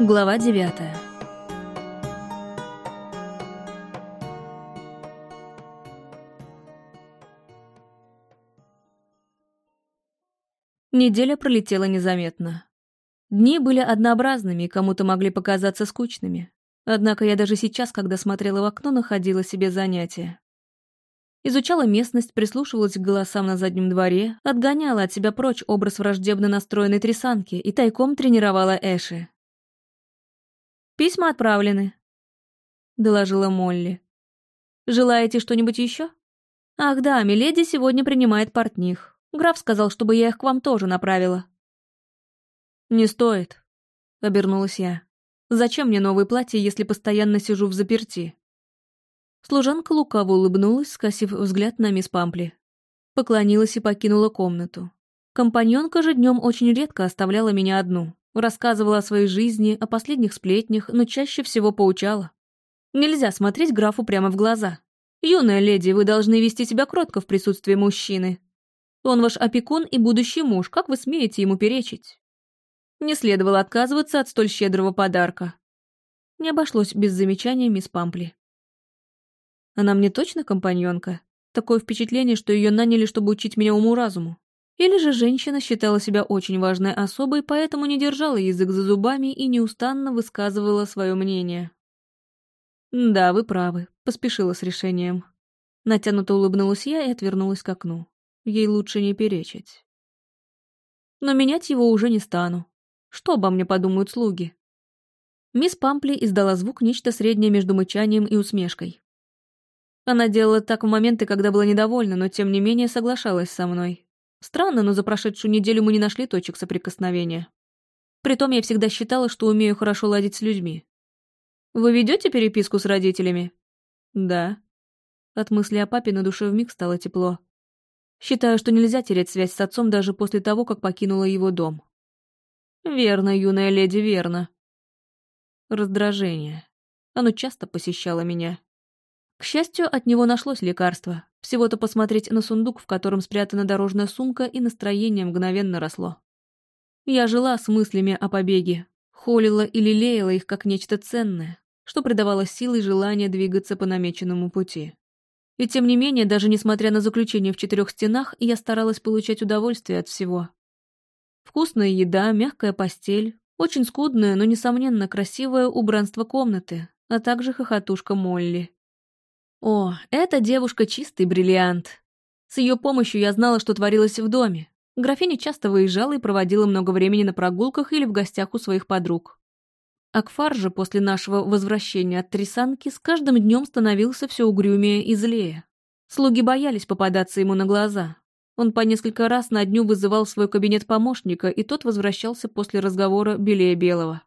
Глава девятая. Неделя пролетела незаметно. Дни были однообразными и кому-то могли показаться скучными. Однако я даже сейчас, когда смотрела в окно, находила себе занятия. Изучала местность, прислушивалась к голосам на заднем дворе, отгоняла от себя прочь образ враждебно настроенной трясанки и тайком тренировала Эши. «Письма отправлены», — доложила Молли. «Желаете что-нибудь еще?» «Ах да, Миледи сегодня принимает портних. Граф сказал, чтобы я их к вам тоже направила». «Не стоит», — обернулась я. «Зачем мне новые платья, если постоянно сижу в заперти?» Служанка лукаво улыбнулась, скосив взгляд на мисс Пампли. Поклонилась и покинула комнату. Компаньонка же днем очень редко оставляла меня одну. Рассказывала о своей жизни, о последних сплетнях, но чаще всего поучала. Нельзя смотреть графу прямо в глаза. «Юная леди, вы должны вести себя кротко в присутствии мужчины. Он ваш опекун и будущий муж, как вы смеете ему перечить?» Не следовало отказываться от столь щедрого подарка. Не обошлось без замечания мисс Пампли. Она мне точно компаньонка? Такое впечатление, что ее наняли, чтобы учить меня уму-разуму. Или же женщина считала себя очень важной особой, поэтому не держала язык за зубами и неустанно высказывала свое мнение. «Да, вы правы», — поспешила с решением. Натянуто улыбнулась я и отвернулась к окну. Ей лучше не перечить. Но менять его уже не стану. Что обо мне подумают слуги? Мисс Пампли издала звук нечто среднее между мычанием и усмешкой. Она делала так в моменты, когда была недовольна, но тем не менее соглашалась со мной. Странно, но за прошедшую неделю мы не нашли точек соприкосновения. Притом я всегда считала, что умею хорошо ладить с людьми. Вы ведете переписку с родителями? Да. От мысли о папе на душе вмиг стало тепло. Считаю, что нельзя терять связь с отцом даже после того, как покинула его дом. Верно, юная леди, верно. Раздражение. Оно часто посещало меня. К счастью, от него нашлось лекарство. Всего-то посмотреть на сундук, в котором спрятана дорожная сумка, и настроение мгновенно росло. Я жила с мыслями о побеге, холила и лелеяла их как нечто ценное, что придавало силы и желание двигаться по намеченному пути. И тем не менее, даже несмотря на заключение в четырех стенах, я старалась получать удовольствие от всего. Вкусная еда, мягкая постель, очень скудное, но, несомненно, красивое убранство комнаты, а также хохотушка Молли. О, эта девушка чистый бриллиант. С ее помощью я знала, что творилось в доме. Графиня часто выезжала и проводила много времени на прогулках или в гостях у своих подруг. Акфар же после нашего возвращения от Трисанки с каждым днем становился все угрюмее и злее. Слуги боялись попадаться ему на глаза. Он по несколько раз на дню вызывал в свой кабинет помощника, и тот возвращался после разговора белее белого.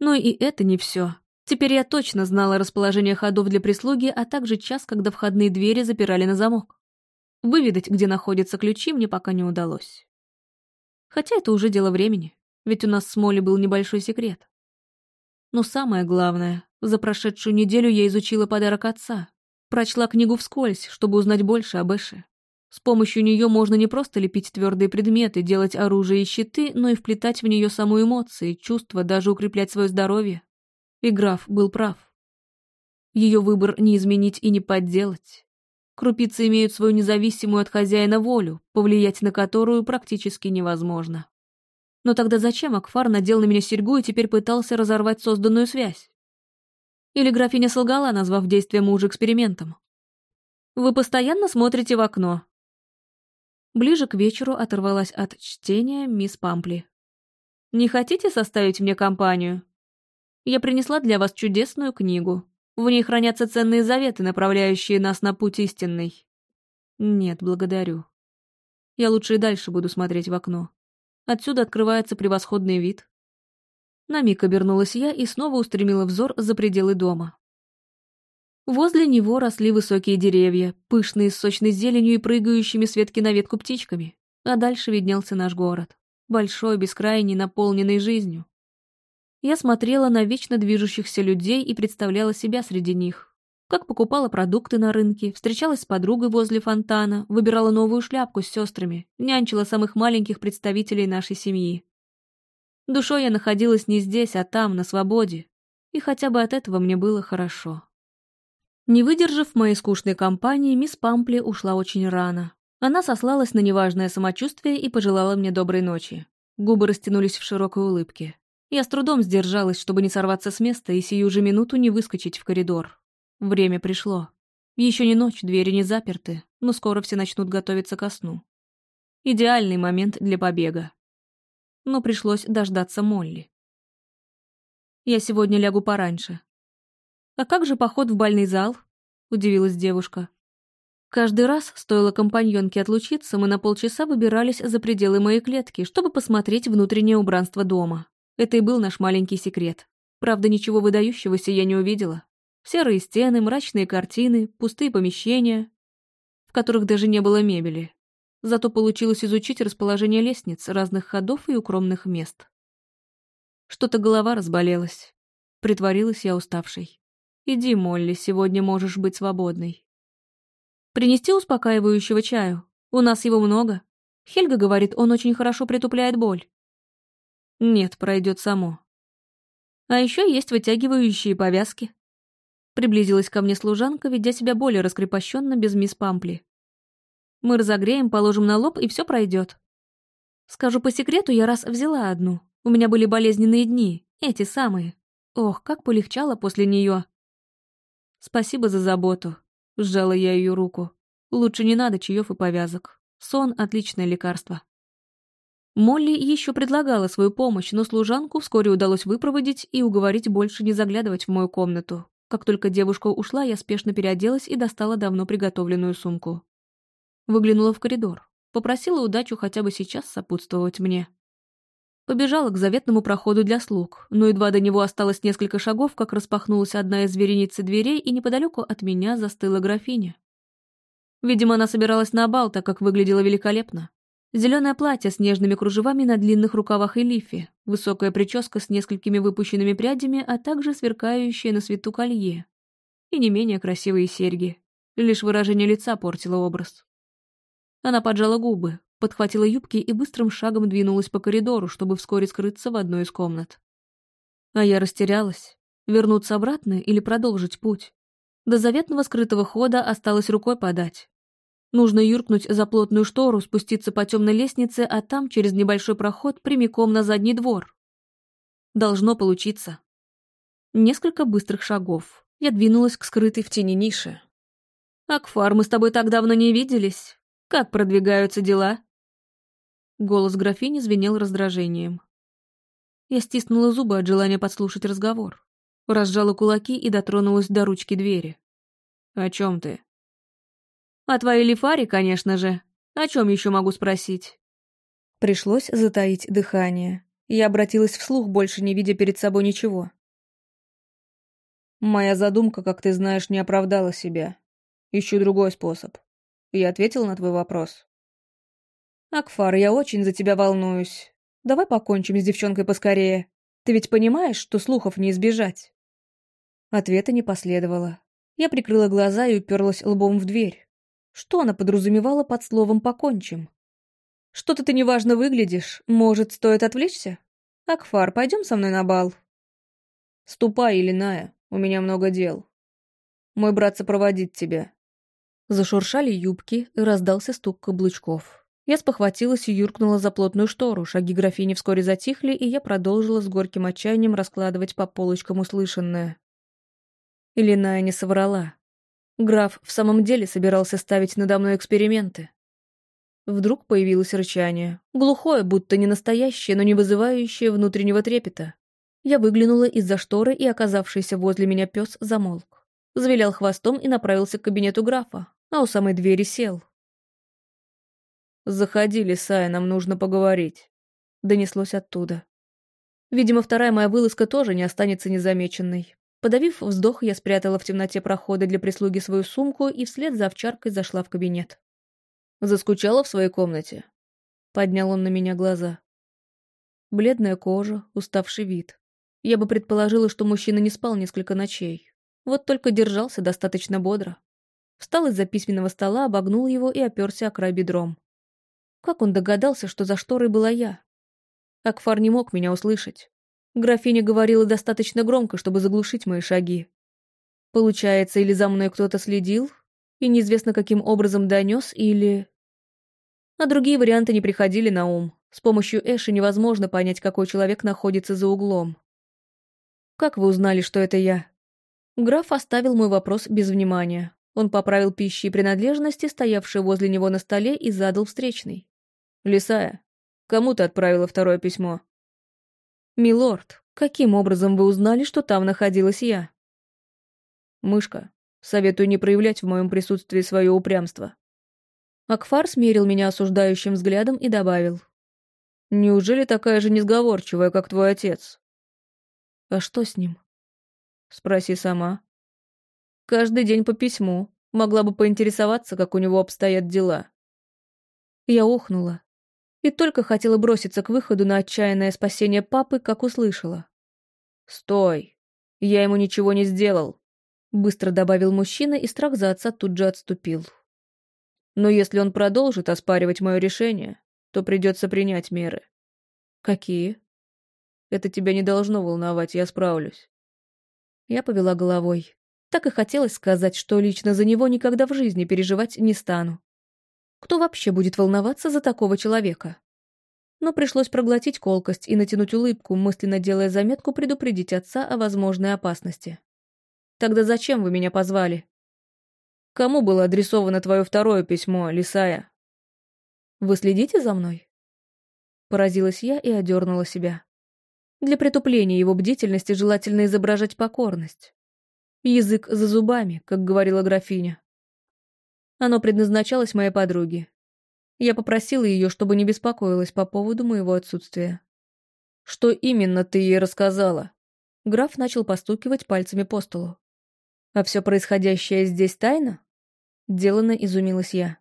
Но и это не все. Теперь я точно знала расположение ходов для прислуги, а также час, когда входные двери запирали на замок. Выведать, где находятся ключи, мне пока не удалось. Хотя это уже дело времени, ведь у нас с Молли был небольшой секрет. Но самое главное, за прошедшую неделю я изучила подарок отца, прочла книгу вскользь, чтобы узнать больше об Эше. С помощью нее можно не просто лепить твердые предметы, делать оружие и щиты, но и вплетать в нее саму эмоции, чувства, даже укреплять свое здоровье. И граф был прав. Ее выбор не изменить и не подделать. Крупицы имеют свою независимую от хозяина волю, повлиять на которую практически невозможно. Но тогда зачем Акфар надел на меня серьгу и теперь пытался разорвать созданную связь? Или графиня солгала, назвав действие мужа экспериментом? Вы постоянно смотрите в окно. Ближе к вечеру оторвалась от чтения мисс Пампли. «Не хотите составить мне компанию?» Я принесла для вас чудесную книгу. В ней хранятся ценные заветы, направляющие нас на путь истинный. Нет, благодарю. Я лучше и дальше буду смотреть в окно. Отсюда открывается превосходный вид. На миг обернулась я и снова устремила взор за пределы дома. Возле него росли высокие деревья, пышные с сочной зеленью и прыгающими с ветки на ветку птичками, а дальше виднелся наш город, большой, бескрайний, наполненный жизнью. Я смотрела на вечно движущихся людей и представляла себя среди них. Как покупала продукты на рынке, встречалась с подругой возле фонтана, выбирала новую шляпку с сестрами, нянчила самых маленьких представителей нашей семьи. Душой я находилась не здесь, а там, на свободе. И хотя бы от этого мне было хорошо. Не выдержав моей скучной компании, мисс Пампли ушла очень рано. Она сослалась на неважное самочувствие и пожелала мне доброй ночи. Губы растянулись в широкой улыбке. Я с трудом сдержалась, чтобы не сорваться с места и сию же минуту не выскочить в коридор. Время пришло. Еще не ночь, двери не заперты, но скоро все начнут готовиться ко сну. Идеальный момент для побега. Но пришлось дождаться Молли. Я сегодня лягу пораньше. «А как же поход в бальный зал?» — удивилась девушка. Каждый раз, стоило компаньонке отлучиться, мы на полчаса выбирались за пределы моей клетки, чтобы посмотреть внутреннее убранство дома. Это и был наш маленький секрет. Правда, ничего выдающегося я не увидела. Серые стены, мрачные картины, пустые помещения, в которых даже не было мебели. Зато получилось изучить расположение лестниц, разных ходов и укромных мест. Что-то голова разболелась. Притворилась я уставшей. «Иди, Молли, сегодня можешь быть свободной». Принести успокаивающего чаю? У нас его много. Хельга говорит, он очень хорошо притупляет боль. Нет, пройдет само. А еще есть вытягивающие повязки. Приблизилась ко мне служанка, ведя себя более раскрепощенно без мисс Пампли. Мы разогреем, положим на лоб, и все пройдет. Скажу по секрету, я раз взяла одну. У меня были болезненные дни, эти самые. Ох, как полегчало после нее. Спасибо за заботу. Сжала я ее руку. Лучше не надо чаев и повязок. Сон — отличное лекарство. Молли еще предлагала свою помощь, но служанку вскоре удалось выпроводить и уговорить больше не заглядывать в мою комнату. Как только девушка ушла, я спешно переоделась и достала давно приготовленную сумку. Выглянула в коридор. Попросила удачу хотя бы сейчас сопутствовать мне. Побежала к заветному проходу для слуг, но едва до него осталось несколько шагов, как распахнулась одна из вереницы дверей, и неподалеку от меня застыла графиня. Видимо, она собиралась на бал, так как выглядела великолепно. Зеленое платье с нежными кружевами на длинных рукавах и лифе, высокая прическа с несколькими выпущенными прядями, а также сверкающее на свету колье. И не менее красивые серьги. Лишь выражение лица портило образ. Она поджала губы, подхватила юбки и быстрым шагом двинулась по коридору, чтобы вскоре скрыться в одной из комнат. А я растерялась. Вернуться обратно или продолжить путь? До заветного скрытого хода осталось рукой подать. Нужно юркнуть за плотную штору, спуститься по темной лестнице, а там, через небольшой проход, прямиком на задний двор. Должно получиться. Несколько быстрых шагов. Я двинулась к скрытой в тени нише. «Акфар, мы с тобой так давно не виделись. Как продвигаются дела?» Голос графини звенел раздражением. Я стиснула зубы от желания подслушать разговор. Разжала кулаки и дотронулась до ручки двери. «О чем ты?» «О твоей Лифаре, конечно же. О чем еще могу спросить?» Пришлось затаить дыхание. Я обратилась вслух, больше не видя перед собой ничего. «Моя задумка, как ты знаешь, не оправдала себя. Ищу другой способ. Я ответил на твой вопрос. «Акфар, я очень за тебя волнуюсь. Давай покончим с девчонкой поскорее. Ты ведь понимаешь, что слухов не избежать?» Ответа не последовало. Я прикрыла глаза и уперлась лбом в дверь. Что она подразумевала под словом «покончим»? «Что-то ты неважно выглядишь. Может, стоит отвлечься? Акфар, пойдем со мной на бал?» «Ступай, Илиная, у меня много дел. Мой брат сопроводит тебя». Зашуршали юбки, и раздался стук каблучков. Я спохватилась и юркнула за плотную штору, шаги графини вскоре затихли, и я продолжила с горьким отчаянием раскладывать по полочкам услышанное. Ильиная не соврала. Граф в самом деле собирался ставить надо мной эксперименты. Вдруг появилось рычание. Глухое, будто не настоящее, но не вызывающее внутреннего трепета. Я выглянула из-за шторы, и оказавшийся возле меня пес замолк. Завилял хвостом и направился к кабинету графа, а у самой двери сел, «Заходи, Лисая, нам нужно поговорить», — донеслось оттуда. Видимо, вторая моя вылазка тоже не останется незамеченной. Подавив вздох, я спрятала в темноте прохода для прислуги свою сумку и вслед за овчаркой зашла в кабинет. «Заскучала в своей комнате?» Поднял он на меня глаза. Бледная кожа, уставший вид. Я бы предположила, что мужчина не спал несколько ночей. Вот только держался достаточно бодро. Встал из-за письменного стола, обогнул его и оперся о край бедром. Как он догадался, что за шторой была я? Акфар не мог меня услышать. Графиня говорила достаточно громко, чтобы заглушить мои шаги. Получается, или за мной кто-то следил, и неизвестно каким образом донес, или... А другие варианты не приходили на ум. С помощью Эши невозможно понять, какой человек находится за углом. «Как вы узнали, что это я?» Граф оставил мой вопрос без внимания. Он поправил пищи и принадлежности, стоявшие возле него на столе, и задал встречный. «Лисая, кому ты отправила второе письмо?» «Милорд, каким образом вы узнали, что там находилась я?» «Мышка, советую не проявлять в моем присутствии свое упрямство». Акфар смерил меня осуждающим взглядом и добавил. «Неужели такая же несговорчивая, как твой отец?» «А что с ним?» «Спроси сама». «Каждый день по письму. Могла бы поинтересоваться, как у него обстоят дела». Я охнула. И только хотела броситься к выходу на отчаянное спасение папы, как услышала. «Стой! Я ему ничего не сделал!» Быстро добавил мужчина, и страх за отца тут же отступил. «Но если он продолжит оспаривать мое решение, то придется принять меры». «Какие?» «Это тебя не должно волновать, я справлюсь». Я повела головой. Так и хотелось сказать, что лично за него никогда в жизни переживать не стану. Кто вообще будет волноваться за такого человека? Но пришлось проглотить колкость и натянуть улыбку, мысленно делая заметку предупредить отца о возможной опасности. «Тогда зачем вы меня позвали?» «Кому было адресовано твое второе письмо, Лисая?» «Вы следите за мной?» Поразилась я и одернула себя. Для притупления его бдительности желательно изображать покорность. Язык за зубами, как говорила графиня. Оно предназначалось моей подруге. Я попросила ее, чтобы не беспокоилась по поводу моего отсутствия. «Что именно ты ей рассказала?» Граф начал постукивать пальцами по столу. «А все происходящее здесь тайна?» Делано изумилась я.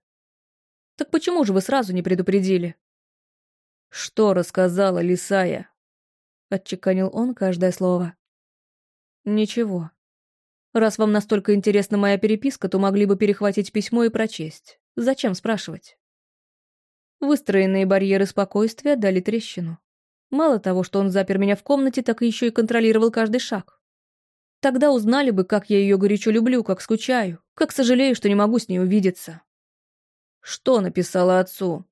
«Так почему же вы сразу не предупредили?» «Что рассказала Лисая?» — отчеканил он каждое слово. «Ничего. Раз вам настолько интересна моя переписка, то могли бы перехватить письмо и прочесть. Зачем спрашивать?» Выстроенные барьеры спокойствия дали трещину. Мало того, что он запер меня в комнате, так еще и контролировал каждый шаг. Тогда узнали бы, как я ее горячо люблю, как скучаю, как сожалею, что не могу с ней увидеться. Что написала отцу?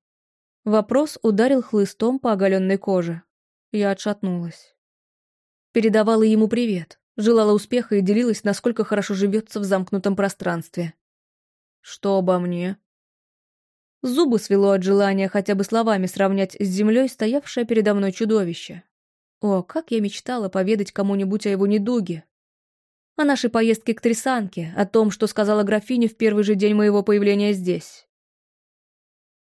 Вопрос ударил хлыстом по оголенной коже. Я отшатнулась. Передавала ему привет, желала успеха и делилась, насколько хорошо живется в замкнутом пространстве. «Что обо мне?» Зубы свело от желания хотя бы словами сравнять с землей стоявшее передо мной чудовище. О, как я мечтала поведать кому-нибудь о его недуге. О нашей поездке к Трисанке, о том, что сказала графиня в первый же день моего появления здесь.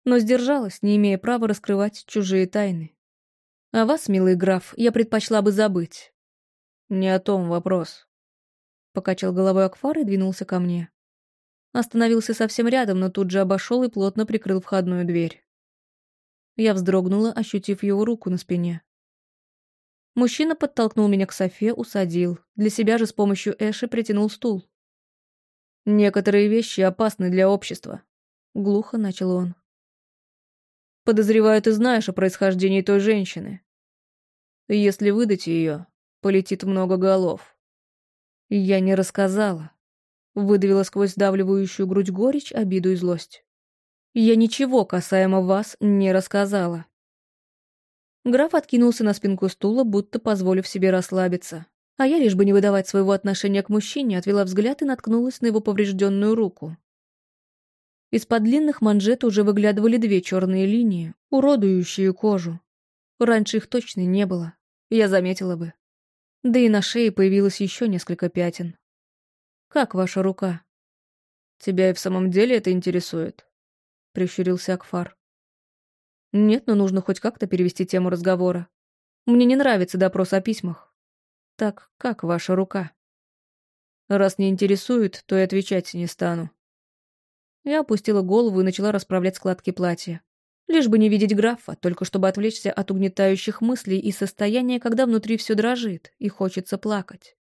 Но сдержалась, не имея права раскрывать чужие тайны. А вас, милый граф, я предпочла бы забыть. Не о том вопрос. Покачал головой Акфар и двинулся ко мне. Остановился совсем рядом, но тут же обошел и плотно прикрыл входную дверь. Я вздрогнула, ощутив его руку на спине. Мужчина подтолкнул меня к Софе, усадил. Для себя же с помощью Эши притянул стул. «Некоторые вещи опасны для общества», — глухо начал он. Подозреваю, ты знаешь о происхождении той женщины. Если выдать ее, полетит много голов. Я не рассказала. Выдавила сквозь сдавливающую грудь горечь, обиду и злость. Я ничего касаемо вас не рассказала. Граф откинулся на спинку стула, будто позволив себе расслабиться. А я, лишь бы не выдавать своего отношения к мужчине, отвела взгляд и наткнулась на его поврежденную руку. Из-под длинных манжет уже выглядывали две черные линии, уродующие кожу. Раньше их точно не было, я заметила бы. Да и на шее появилось еще несколько пятен. «Как ваша рука?» «Тебя и в самом деле это интересует?» — прищурился Акфар. «Нет, но нужно хоть как-то перевести тему разговора. Мне не нравится допрос о письмах. Так, как ваша рука?» «Раз не интересует, то и отвечать не стану», я опустила голову и начала расправлять складки платья. Лишь бы не видеть графа, только чтобы отвлечься от угнетающих мыслей и состояния, когда внутри все дрожит и хочется плакать.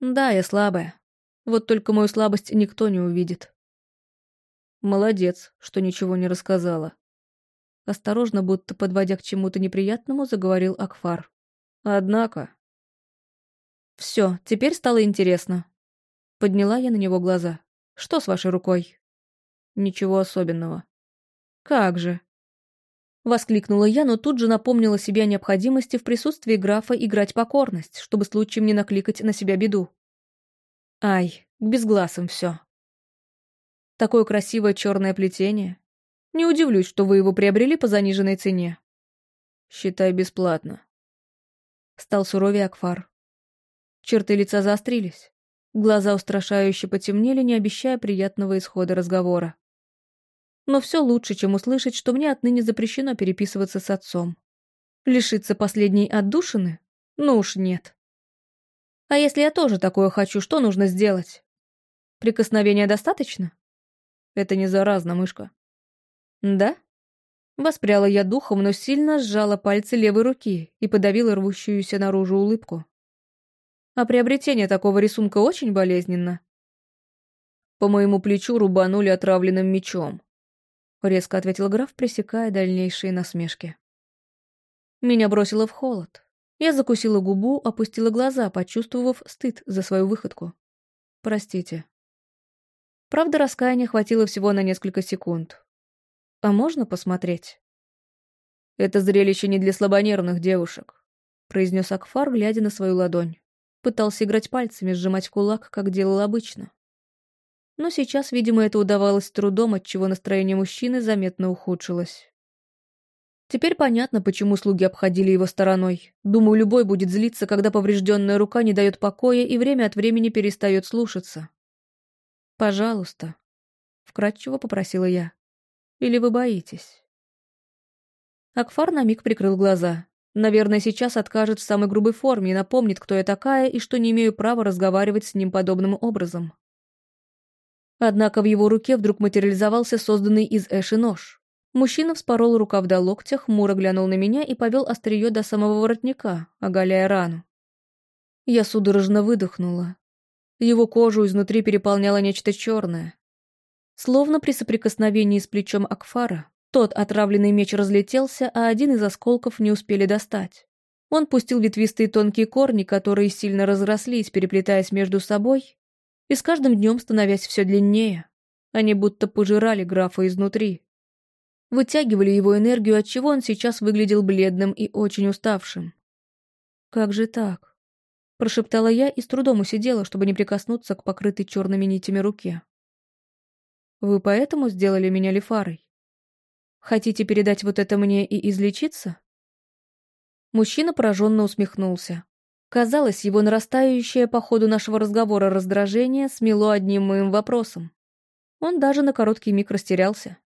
Да, я слабая. Вот только мою слабость никто не увидит. Молодец, что ничего не рассказала. Осторожно, будто подводя к чему-то неприятному, заговорил Акфар. Однако... Все, теперь стало интересно. Подняла я на него глаза. Что с вашей рукой? Ничего особенного. Как же? Воскликнула я, но тут же напомнила себе о необходимости в присутствии графа играть покорность, чтобы случаем не накликать на себя беду. Ай, к безгласам все. Такое красивое черное плетение. Не удивлюсь, что вы его приобрели по заниженной цене. Считай бесплатно. Стал суровее Акфар. Черты лица заострились. Глаза устрашающе потемнели, не обещая приятного исхода разговора. Но все лучше, чем услышать, что мне отныне запрещено переписываться с отцом. Лишиться последней отдушины? Ну уж нет. А если я тоже такое хочу, что нужно сделать? Прикосновения достаточно? Это не заразно, мышка. Да? Воспряла я духом, но сильно сжала пальцы левой руки и подавила рвущуюся наружу улыбку. А приобретение такого рисунка очень болезненно. По моему плечу рубанули отравленным мечом. Резко ответил граф, пресекая дальнейшие насмешки. Меня бросило в холод. Я закусила губу, опустила глаза, почувствовав стыд за свою выходку. Простите. Правда, раскаяния хватило всего на несколько секунд. А можно посмотреть? Это зрелище не для слабонервных девушек, произнес Акфар, глядя на свою ладонь. Пытался играть пальцами, сжимать кулак, как делал обычно. Но сейчас, видимо, это удавалось трудом, отчего настроение мужчины заметно ухудшилось. Теперь понятно, почему слуги обходили его стороной. Думаю, любой будет злиться, когда поврежденная рука не дает покоя и время от времени перестает слушаться. «Пожалуйста», — вкратчиво попросила я. «Или вы боитесь?» Акфар на миг прикрыл глаза. Наверное, сейчас откажет в самой грубой форме и напомнит, кто я такая и что не имею права разговаривать с ним подобным образом. Однако в его руке вдруг материализовался созданный из Эши нож. Мужчина вспорол рукав до локтя, хмуро глянул на меня и повел острие до самого воротника, оголяя рану. Я судорожно выдохнула. Его кожу изнутри переполняло нечто черное. Словно при соприкосновении с плечом Акфара, тот отравленный меч разлетелся, а один из осколков не успели достать. Он пустил ветвистые тонкие корни, которые сильно разрослись, переплетаясь между собой, и с каждым днем становясь все длиннее. Они будто пожирали графа изнутри. Вытягивали его энергию, отчего он сейчас выглядел бледным и очень уставшим. Как же так? Прошептала я и с трудом усидела, чтобы не прикоснуться к покрытой черными нитями руке. «Вы поэтому сделали меня лифарой? Хотите передать вот это мне и излечиться?» Мужчина пораженно усмехнулся. Казалось, его нарастающее по ходу нашего разговора раздражение смело одним моим вопросом. Он даже на короткий миг растерялся.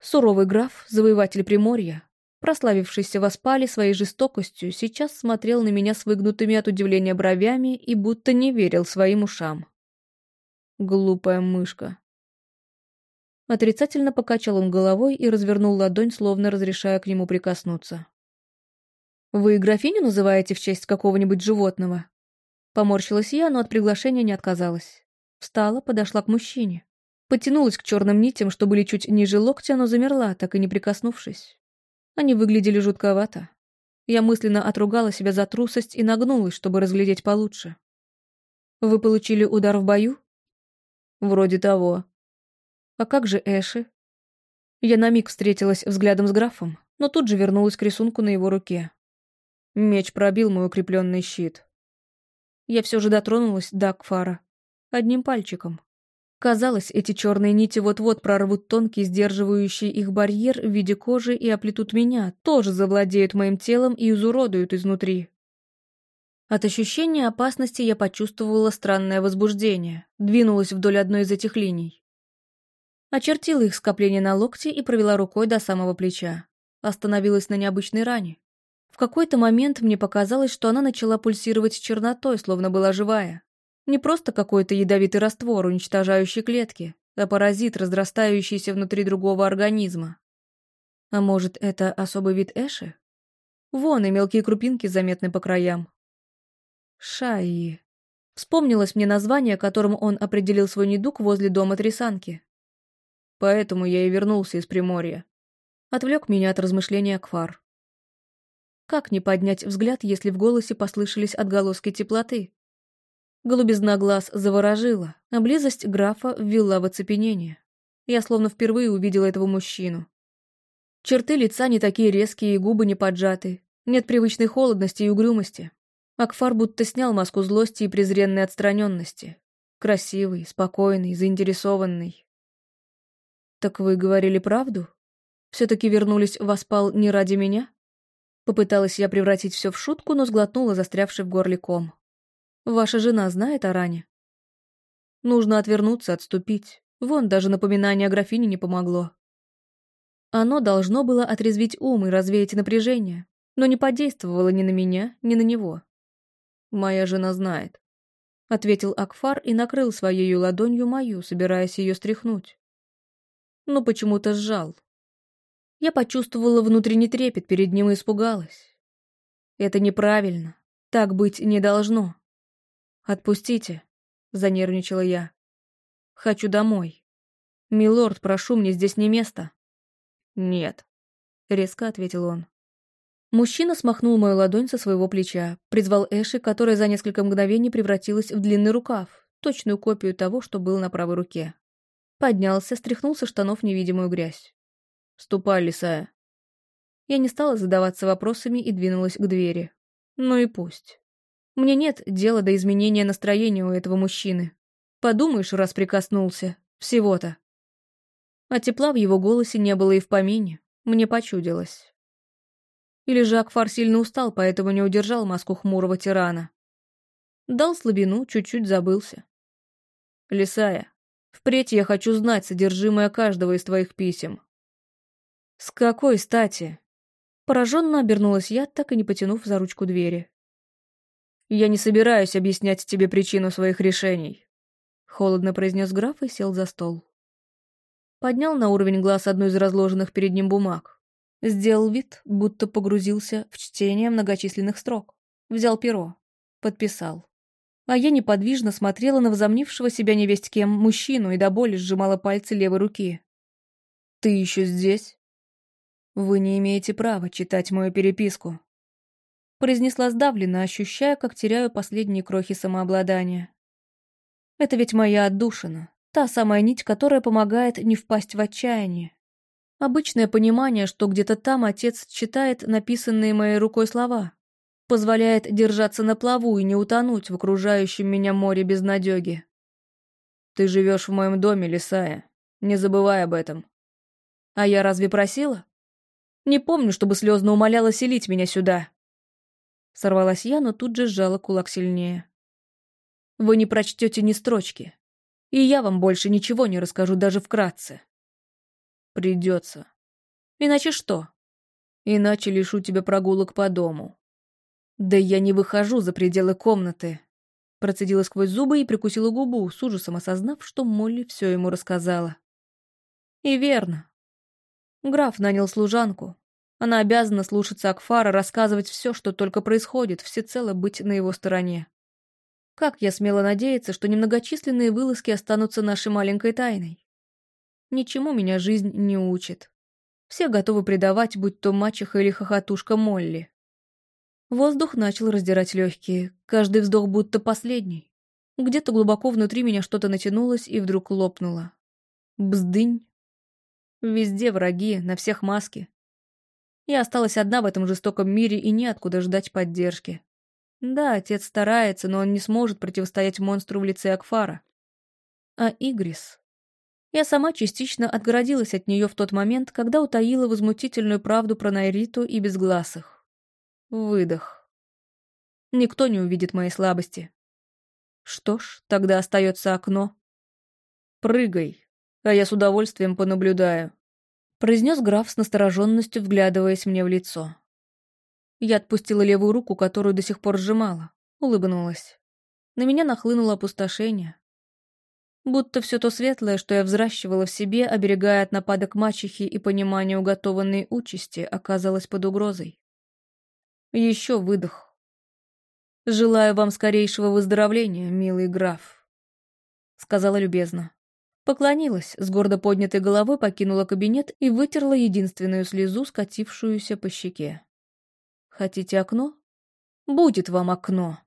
Суровый граф, завоеватель Приморья, прославившийся в Аспале своей жестокостью, сейчас смотрел на меня с выгнутыми от удивления бровями и будто не верил своим ушам. Глупая мышка. Отрицательно покачал он головой и развернул ладонь, словно разрешая к нему прикоснуться. «Вы графиню называете в честь какого-нибудь животного?» Поморщилась я, но от приглашения не отказалась. Встала, подошла к мужчине. Потянулась к черным нитям, что были чуть ниже локтя, но замерла, так и не прикоснувшись. Они выглядели жутковато. Я мысленно отругала себя за трусость и нагнулась, чтобы разглядеть получше. «Вы получили удар в бою?» «Вроде того». «А как же Эши?» Я на миг встретилась взглядом с графом, но тут же вернулась к рисунку на его руке. Меч пробил мой укрепленный щит. Я все же дотронулась до Акфара. Одним пальчиком. Казалось, эти черные нити вот-вот прорвут тонкий, сдерживающий их барьер в виде кожи и оплетут меня, тоже завладеют моим телом и изуродуют изнутри. От ощущения опасности я почувствовала странное возбуждение, двинулась вдоль одной из этих линий. Очертила их скопление на локте и провела рукой до самого плеча. Остановилась на необычной ране. В какой-то момент мне показалось, что она начала пульсировать чернотой, словно была живая. Не просто какой-то ядовитый раствор, уничтожающий клетки, а паразит, разрастающийся внутри другого организма. А может, это особый вид Эши? Вон и мелкие крупинки заметны по краям. Шаи. Вспомнилось мне название, которым он определил свой недуг возле дома Трисанки. Поэтому я и вернулся из Приморья. Отвлек меня от размышления Акфар. Как не поднять взгляд, если в голосе послышались отголоски теплоты? Голубизна глаз заворожила, а близость графа ввела в оцепенение. Я словно впервые увидела этого мужчину. Черты лица не такие резкие и губы не поджаты. Нет привычной холодности и угрюмости. Акфар будто снял маску злости и презренной отстраненности. Красивый, спокойный, заинтересованный. «Так вы говорили правду? Все-таки вернулись в Аспал не ради меня?» Попыталась я превратить все в шутку, но сглотнула застрявший в горле ком. «Ваша жена знает о ране?» Нужно отвернуться, отступить. Вон, даже напоминание о графине не помогло. Оно должно было отрезвить ум и развеять напряжение, но не подействовало ни на меня, ни на него. «Моя жена знает», — ответил Акфар и накрыл своей ладонью мою, собираясь ее стряхнуть. Но почему-то сжал. Я почувствовала внутренний трепет перед ним и испугалась. Это неправильно. Так быть не должно. «Отпустите», — занервничала я. «Хочу домой. Милорд, прошу, мне здесь не место». «Нет», — резко ответил он. Мужчина смахнул мою ладонь со своего плеча, призвал Эши, которая за несколько мгновений превратилась в длинный рукав, точную копию того, что был на правой руке. Поднялся, стряхнул со штанов невидимую грязь. «Ступай, лисая». Я не стала задаваться вопросами и двинулась к двери. Ну и пусть. Мне нет дела до изменения настроения у этого мужчины. Подумаешь, раз прикоснулся. Всего-то. А тепла в его голосе не было и в помине. Мне почудилось. Или же Акфар сильно устал, поэтому не удержал маску хмурого тирана. Дал слабину, чуть-чуть забылся. «Лисая, впредь я хочу знать содержимое каждого из твоих писем». «С какой стати?» Пораженно обернулась я, так и не потянув за ручку двери. «Я не собираюсь объяснять тебе причину своих решений», — холодно произнес граф и сел за стол. Поднял на уровень глаз одну из разложенных перед ним бумаг. Сделал вид, будто погрузился в чтение многочисленных строк. Взял перо. Подписал. А я неподвижно смотрела на возомнившего себя невесть кем мужчину и до боли сжимала пальцы левой руки. «Ты еще здесь?» «Вы не имеете права читать мою переписку», произнесла сдавленно, ощущая, как теряю последние крохи самообладания. «Это ведь моя отдушина, та самая нить, которая помогает не впасть в отчаяние, Обычное понимание, что где-то там отец читает написанные моей рукой слова. Позволяет держаться на плаву и не утонуть в окружающем меня море безнадеги. Ты живешь в моем доме, Лисая. Не забывай об этом. А я разве просила? Не помню, чтобы слезно умоляла селить меня сюда. Сорвалась я, но тут же сжала кулак сильнее. Вы не прочтете ни строчки. И я вам больше ничего не расскажу даже вкратце. Придется. Иначе что? Иначе лишу тебя прогулок по дому. Да я не выхожу за пределы комнаты. Процедила сквозь зубы и прикусила губу, с ужасом осознав, что Молли все ему рассказала. И верно. Граф нанял служанку. Она обязана слушаться Акфара, рассказывать все, что только происходит, всецело быть на его стороне. Как я смела надеяться, что немногочисленные вылазки останутся нашей маленькой тайной? Ничему меня жизнь не учит. Все готовы предавать, будь то мачеха или хохотушка Молли. Воздух начал раздирать легкие, каждый вздох будто последний. Где-то глубоко внутри меня что-то натянулось и вдруг лопнуло. Бздынь. Везде враги, на всех маски. Я осталась одна в этом жестоком мире и неоткуда ждать поддержки. Да, отец старается, но он не сможет противостоять монстру в лице Акфара. А Игрис... Я сама частично отгородилась от нее в тот момент, когда утаила возмутительную правду про Найриту и безгласых. Выдох. Никто не увидит моей слабости. Что ж, тогда остается окно. «Прыгай, а я с удовольствием понаблюдаю», — произнес граф с настороженностью, вглядываясь мне в лицо. Я отпустила левую руку, которую до сих пор сжимала, улыбнулась. На меня нахлынуло опустошение, Будто все то светлое, что я взращивала в себе, оберегая от нападок мачехи и понимания уготованной участи, оказалось под угрозой. Еще выдох. «Желаю вам скорейшего выздоровления, милый граф», — сказала любезно. Поклонилась, с гордо поднятой головой покинула кабинет и вытерла единственную слезу, скатившуюся по щеке. «Хотите окно? Будет вам окно!»